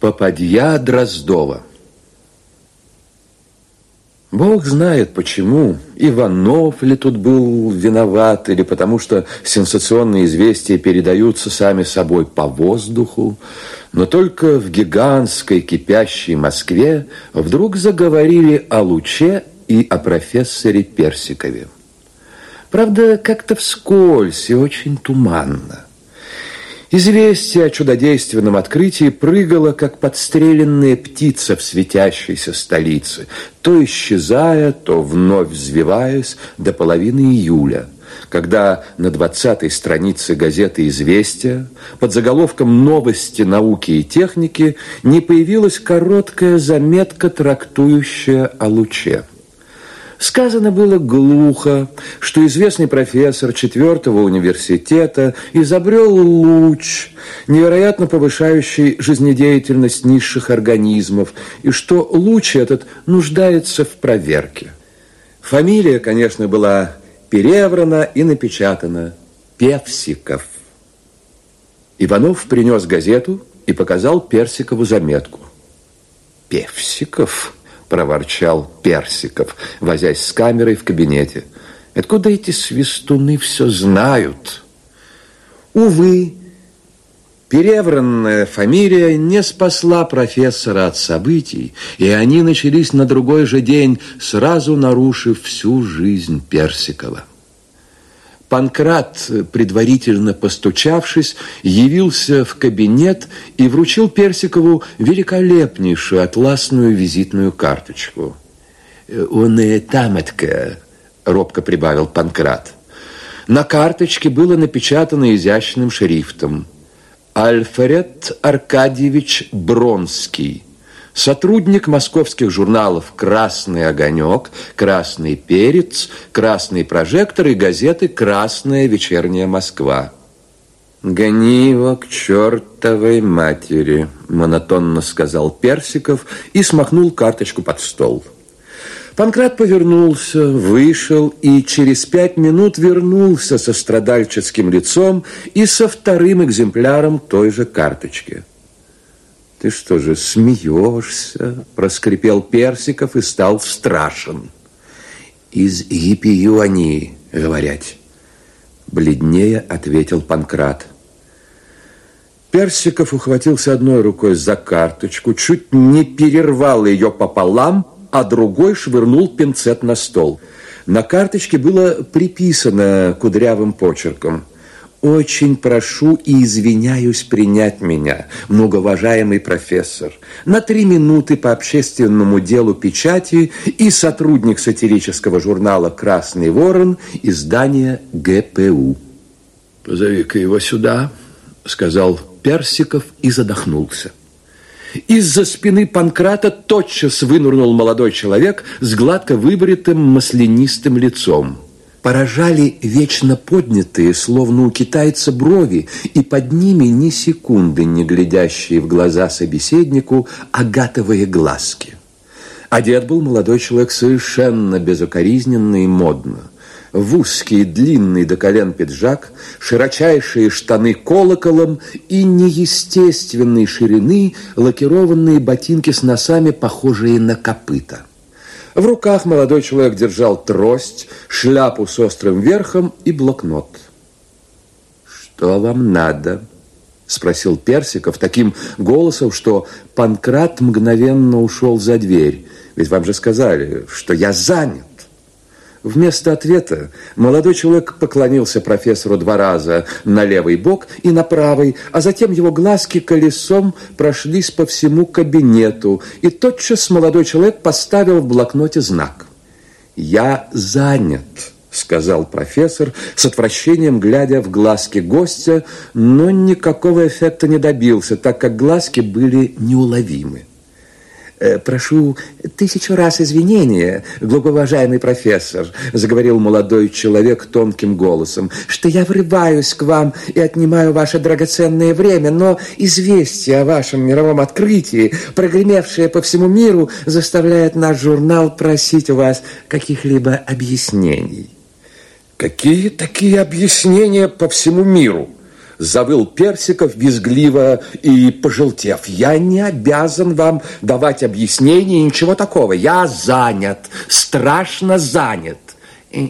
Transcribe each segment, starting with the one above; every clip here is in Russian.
Попадья Дроздова. Бог знает почему. Иванов ли тут был виноват, или потому что сенсационные известия передаются сами собой по воздуху. Но только в гигантской кипящей Москве вдруг заговорили о Луче и о профессоре Персикове. Правда, как-то вскользь и очень туманно. Известие о чудодейственном открытии прыгало, как подстреленная птица в светящейся столице, то исчезая, то вновь взвиваясь до половины июля, когда на двадцатой странице газеты «Известия» под заголовком «Новости науки и техники» не появилась короткая заметка, трактующая о луче. Сказано было глухо, что известный профессор четвертого университета изобрел луч, невероятно повышающий жизнедеятельность низших организмов, и что луч этот нуждается в проверке. Фамилия, конечно, была переврана и напечатана Певсиков. Иванов принес газету и показал Персикову заметку. Певсиков? Проворчал Персиков, возясь с камерой в кабинете. Откуда эти свистуны все знают? Увы, перевранная фамилия не спасла профессора от событий, и они начались на другой же день, сразу нарушив всю жизнь Персикова. Панкрат, предварительно постучавшись, явился в кабинет и вручил Персикову великолепнейшую атласную визитную карточку. «Он и таметка», — робко прибавил Панкрат. На карточке было напечатано изящным шрифтом «Альфред Аркадьевич Бронский» Сотрудник московских журналов «Красный огонек», «Красный перец», «Красный прожектор» и газеты «Красная вечерняя Москва». «Гони его к чертовой матери», – монотонно сказал Персиков и смахнул карточку под стол. Панкрат повернулся, вышел и через пять минут вернулся со страдальческим лицом и со вторым экземпляром той же карточки – «Ты что же, смеешься?» – проскрипел Персиков и стал страшен. «Из епию они, говорят». Бледнее ответил Панкрат. Персиков ухватился одной рукой за карточку, чуть не перервал ее пополам, а другой швырнул пинцет на стол. На карточке было приписано кудрявым почерком – очень прошу и извиняюсь принять меня, многоуважаемый профессор, на три минуты по общественному делу печати и сотрудник сатирического журнала «Красный ворон» издания ГПУ. «Позови-ка его сюда», — сказал Персиков и задохнулся. Из-за спины Панкрата тотчас вынурнул молодой человек с гладко выбритым маслянистым лицом поражали вечно поднятые, словно у китайца, брови, и под ними ни секунды не глядящие в глаза собеседнику агатовые глазки. Одет был молодой человек совершенно безукоризненно и модно. В узкий, длинный до колен пиджак, широчайшие штаны колоколом и неестественной ширины лакированные ботинки с носами, похожие на копыта. В руках молодой человек держал трость, шляпу с острым верхом и блокнот. «Что вам надо?» – спросил Персиков таким голосом, что Панкрат мгновенно ушел за дверь. «Ведь вам же сказали, что я занят». Вместо ответа молодой человек поклонился профессору два раза на левый бок и на правый, а затем его глазки колесом прошлись по всему кабинету, и тотчас молодой человек поставил в блокноте знак. «Я занят», — сказал профессор, с отвращением глядя в глазки гостя, но никакого эффекта не добился, так как глазки были неуловимы. Э, «Прошу тысячу раз извинения, глубоковажаемый профессор», заговорил молодой человек тонким голосом, «что я врываюсь к вам и отнимаю ваше драгоценное время, но известие о вашем мировом открытии, прогремевшее по всему миру, заставляет наш журнал просить у вас каких-либо объяснений». «Какие такие объяснения по всему миру?» Завыл Персиков визгливо и пожелтев. Я не обязан вам давать объяснений, ничего такого. Я занят, страшно занят.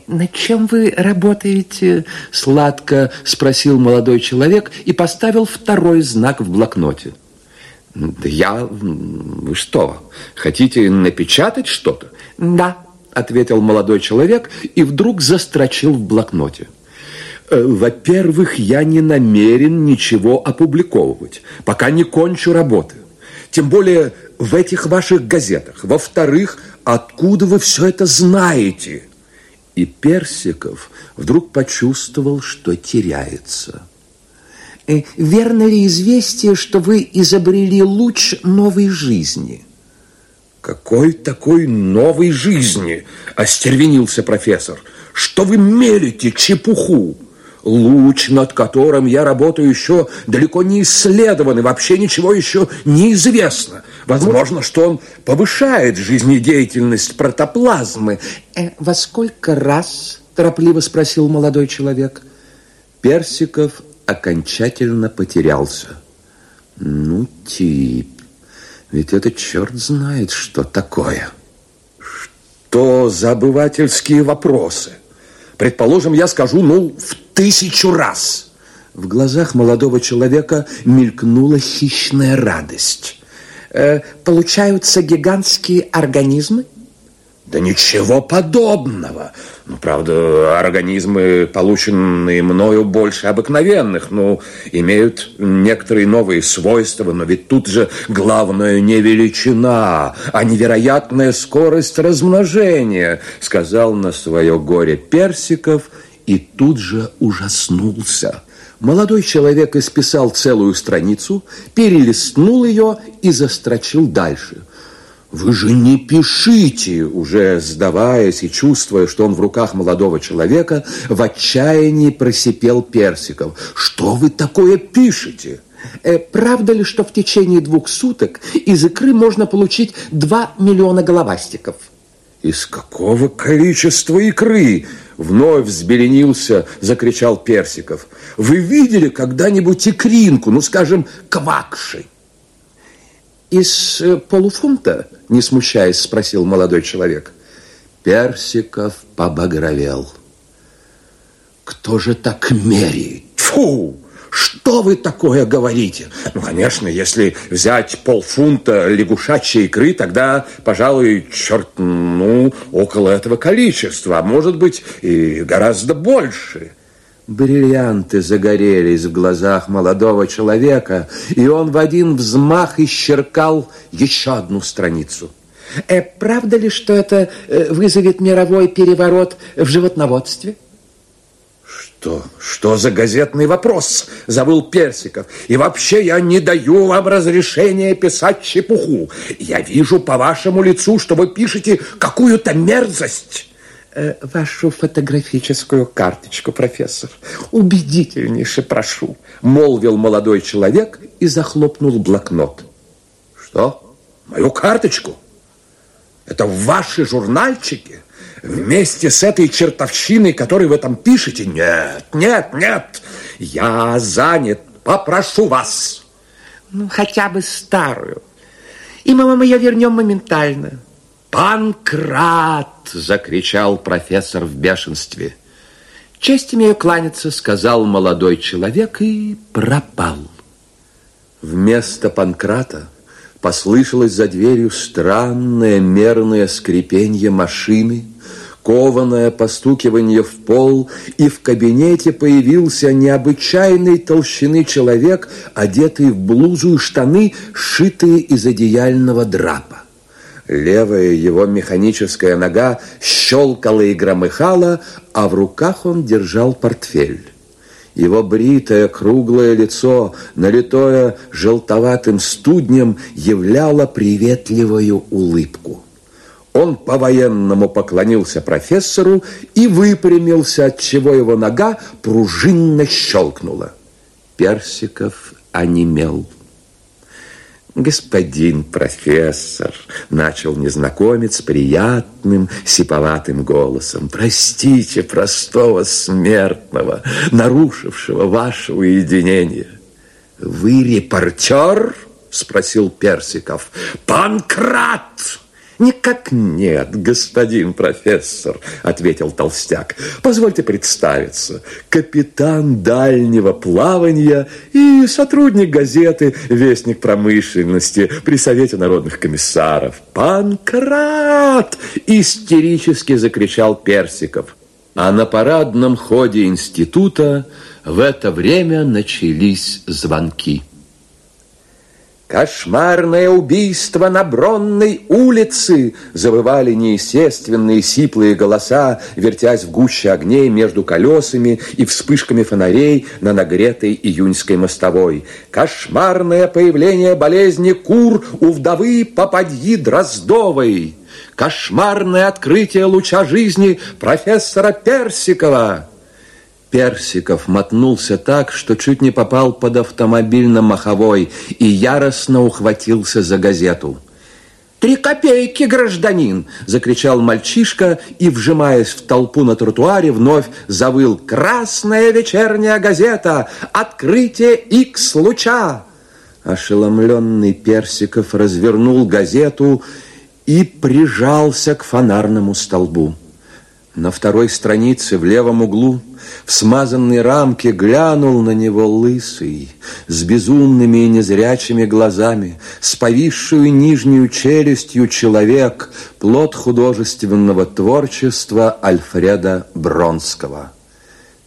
«Над чем вы работаете?» – сладко спросил молодой человек и поставил второй знак в блокноте. Да я... Вы что, хотите напечатать что-то? Да, ответил молодой человек и вдруг застрочил в блокноте. Э, во-первых, я не намерен ничего опубликовывать, пока не кончу работы. Тем более в этих ваших газетах. Во-вторых, откуда вы все это знаете? И Персиков вдруг почувствовал, что теряется. Э, верно ли известие, что вы изобрели луч новой жизни? Какой такой новой жизни? Остервенился профессор. Что вы мелите чепуху? Луч, над которым я работаю, еще далеко не исследован, и вообще ничего еще не известно. Возможно, что он повышает жизнедеятельность протоплазмы. Э, во сколько раз, торопливо спросил молодой человек. Персиков окончательно потерялся. Ну, тип, ведь это черт знает, что такое. Что за обывательские вопросы? Предположим, я скажу, ну, в тысячу раз. В глазах молодого человека мелькнула хищная радость. Э, получаются гигантские организмы? Да ничего подобного. Ну, правда, организмы, полученные мною больше обыкновенных, ну, имеют некоторые новые свойства, но ведь тут же главное не величина, а невероятная скорость размножения, сказал на свое горе Персиков и тут же ужаснулся. Молодой человек исписал целую страницу, перелистнул ее и застрочил дальше – «Вы же не пишите!» Уже сдаваясь и чувствуя, что он в руках молодого человека, в отчаянии просипел Персиков. «Что вы такое пишете?» Э, правда ли, что в течение двух суток из икры можно получить два миллиона головастиков? Из какого количества икры? Вновь взбеленился, закричал Персиков. Вы видели когда-нибудь икринку, ну, скажем, квакши? Из э, полуфунта? Не смущаясь, спросил молодой человек. Персиков побагровел. Кто же так меряет? Фу! Что вы такое говорите? Ну, конечно, если взять полфунта лягушачьей икры, тогда, пожалуй, черт, ну, около этого количества, а может быть и гораздо больше. Бриллианты загорелись в глазах молодого человека, и он в один взмах исчеркал еще одну страницу. Э, правда ли, что это э, вызовет мировой переворот в животноводстве? Что? Что за газетный вопрос? Забыл Персиков. И вообще я не даю вам разрешения писать чепуху. Я вижу по вашему лицу, что вы пишете какую-то мерзость. Э, вашу фотографическую карточку, профессор. Убедительнейше прошу, молвил молодой человек и захлопнул блокнот. Что? Мою карточку? Это ваши журнальчики? Вместе с этой чертовщиной, которую вы там пишете? Нет, нет, нет. Я занят. Попрошу вас. Ну, хотя бы старую. И мы вам ее вернем моментально. «Панкрат!» — закричал профессор в бешенстве. «Честь имею кланяться», — сказал молодой человек и пропал. Вместо Панкрата послышалось за дверью странное мерное скрипенье машины, кованое постукивание в пол, и в кабинете появился необычайной толщины человек, одетый в блузу и штаны, сшитые из одеяльного драпа. Левая его механическая нога щелкала и громыхала, а в руках он держал портфель. Его бритое круглое лицо, налитое желтоватым студнем, являло приветливую улыбку. Он по-военному поклонился профессору и выпрямился, отчего его нога пружинно щелкнула. Персиков онемел. «Господин профессор», — начал незнакомец приятным, сиповатым голосом, «простите простого смертного, нарушившего ваше уединение». «Вы репортер?» — спросил Персиков. «Панкрат!» «Никак нет, господин профессор», — ответил толстяк. «Позвольте представиться. Капитан дальнего плавания и сотрудник газеты «Вестник промышленности» при Совете народных комиссаров. Панкрат!» — истерически закричал Персиков. А на парадном ходе института в это время начались звонки. Кошмарное убийство на Бронной улице! Завывали неестественные сиплые голоса, вертясь в гуще огней между колесами и вспышками фонарей на нагретой июньской мостовой. Кошмарное появление болезни кур у вдовы Попадьи Дроздовой. Кошмарное открытие луча жизни профессора Персикова. Персиков мотнулся так, что чуть не попал под автомобиль на Маховой и яростно ухватился за газету. «Три копейки, гражданин!» – закричал мальчишка и, вжимаясь в толпу на тротуаре, вновь завыл «Красная вечерняя газета! Открытие Икс луча!» Ошеломленный Персиков развернул газету и прижался к фонарному столбу. На второй странице в левом углу в смазанной рамке глянул на него лысый, с безумными и незрячими глазами, с повисшую нижнюю челюстью человек, плод художественного творчества Альфреда Бронского.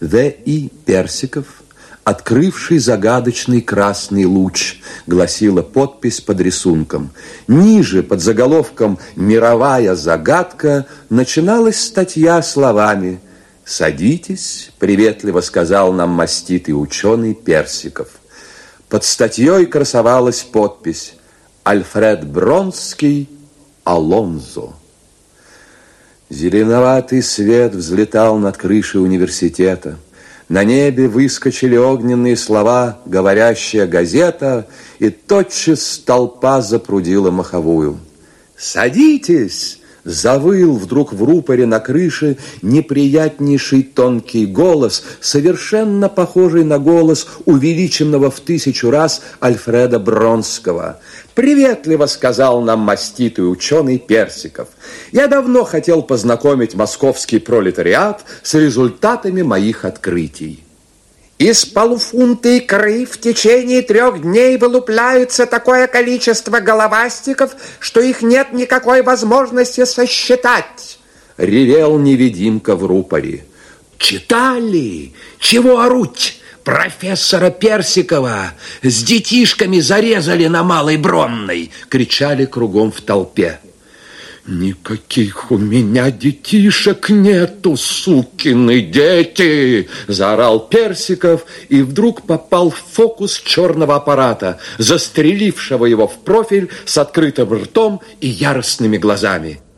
В. И. Персиков – открывший загадочный красный луч, гласила подпись под рисунком. Ниже, под заголовком «Мировая загадка», начиналась статья словами «Садитесь», — приветливо сказал нам маститый ученый Персиков. Под статьей красовалась подпись «Альфред Бронский, Алонзо». Зеленоватый свет взлетал над крышей университета. На небе выскочили огненные слова, говорящая газета, и тотчас толпа запрудила маховую. «Садитесь!» Завыл вдруг в рупоре на крыше неприятнейший тонкий голос, совершенно похожий на голос увеличенного в тысячу раз Альфреда Бронского. «Приветливо», — сказал нам маститый ученый Персиков. «Я давно хотел познакомить московский пролетариат с результатами моих открытий». Из полуфунта икры в течение трех дней вылупляется такое количество головастиков, что их нет никакой возможности сосчитать. Ревел невидимка в рупоре. Читали? Чего оруть? Профессора Персикова с детишками зарезали на Малой Бронной, кричали кругом в толпе. «Никаких у меня детишек нету, сукины дети!» Заорал Персиков и вдруг попал в фокус черного аппарата, застрелившего его в профиль с открытым ртом и яростными глазами.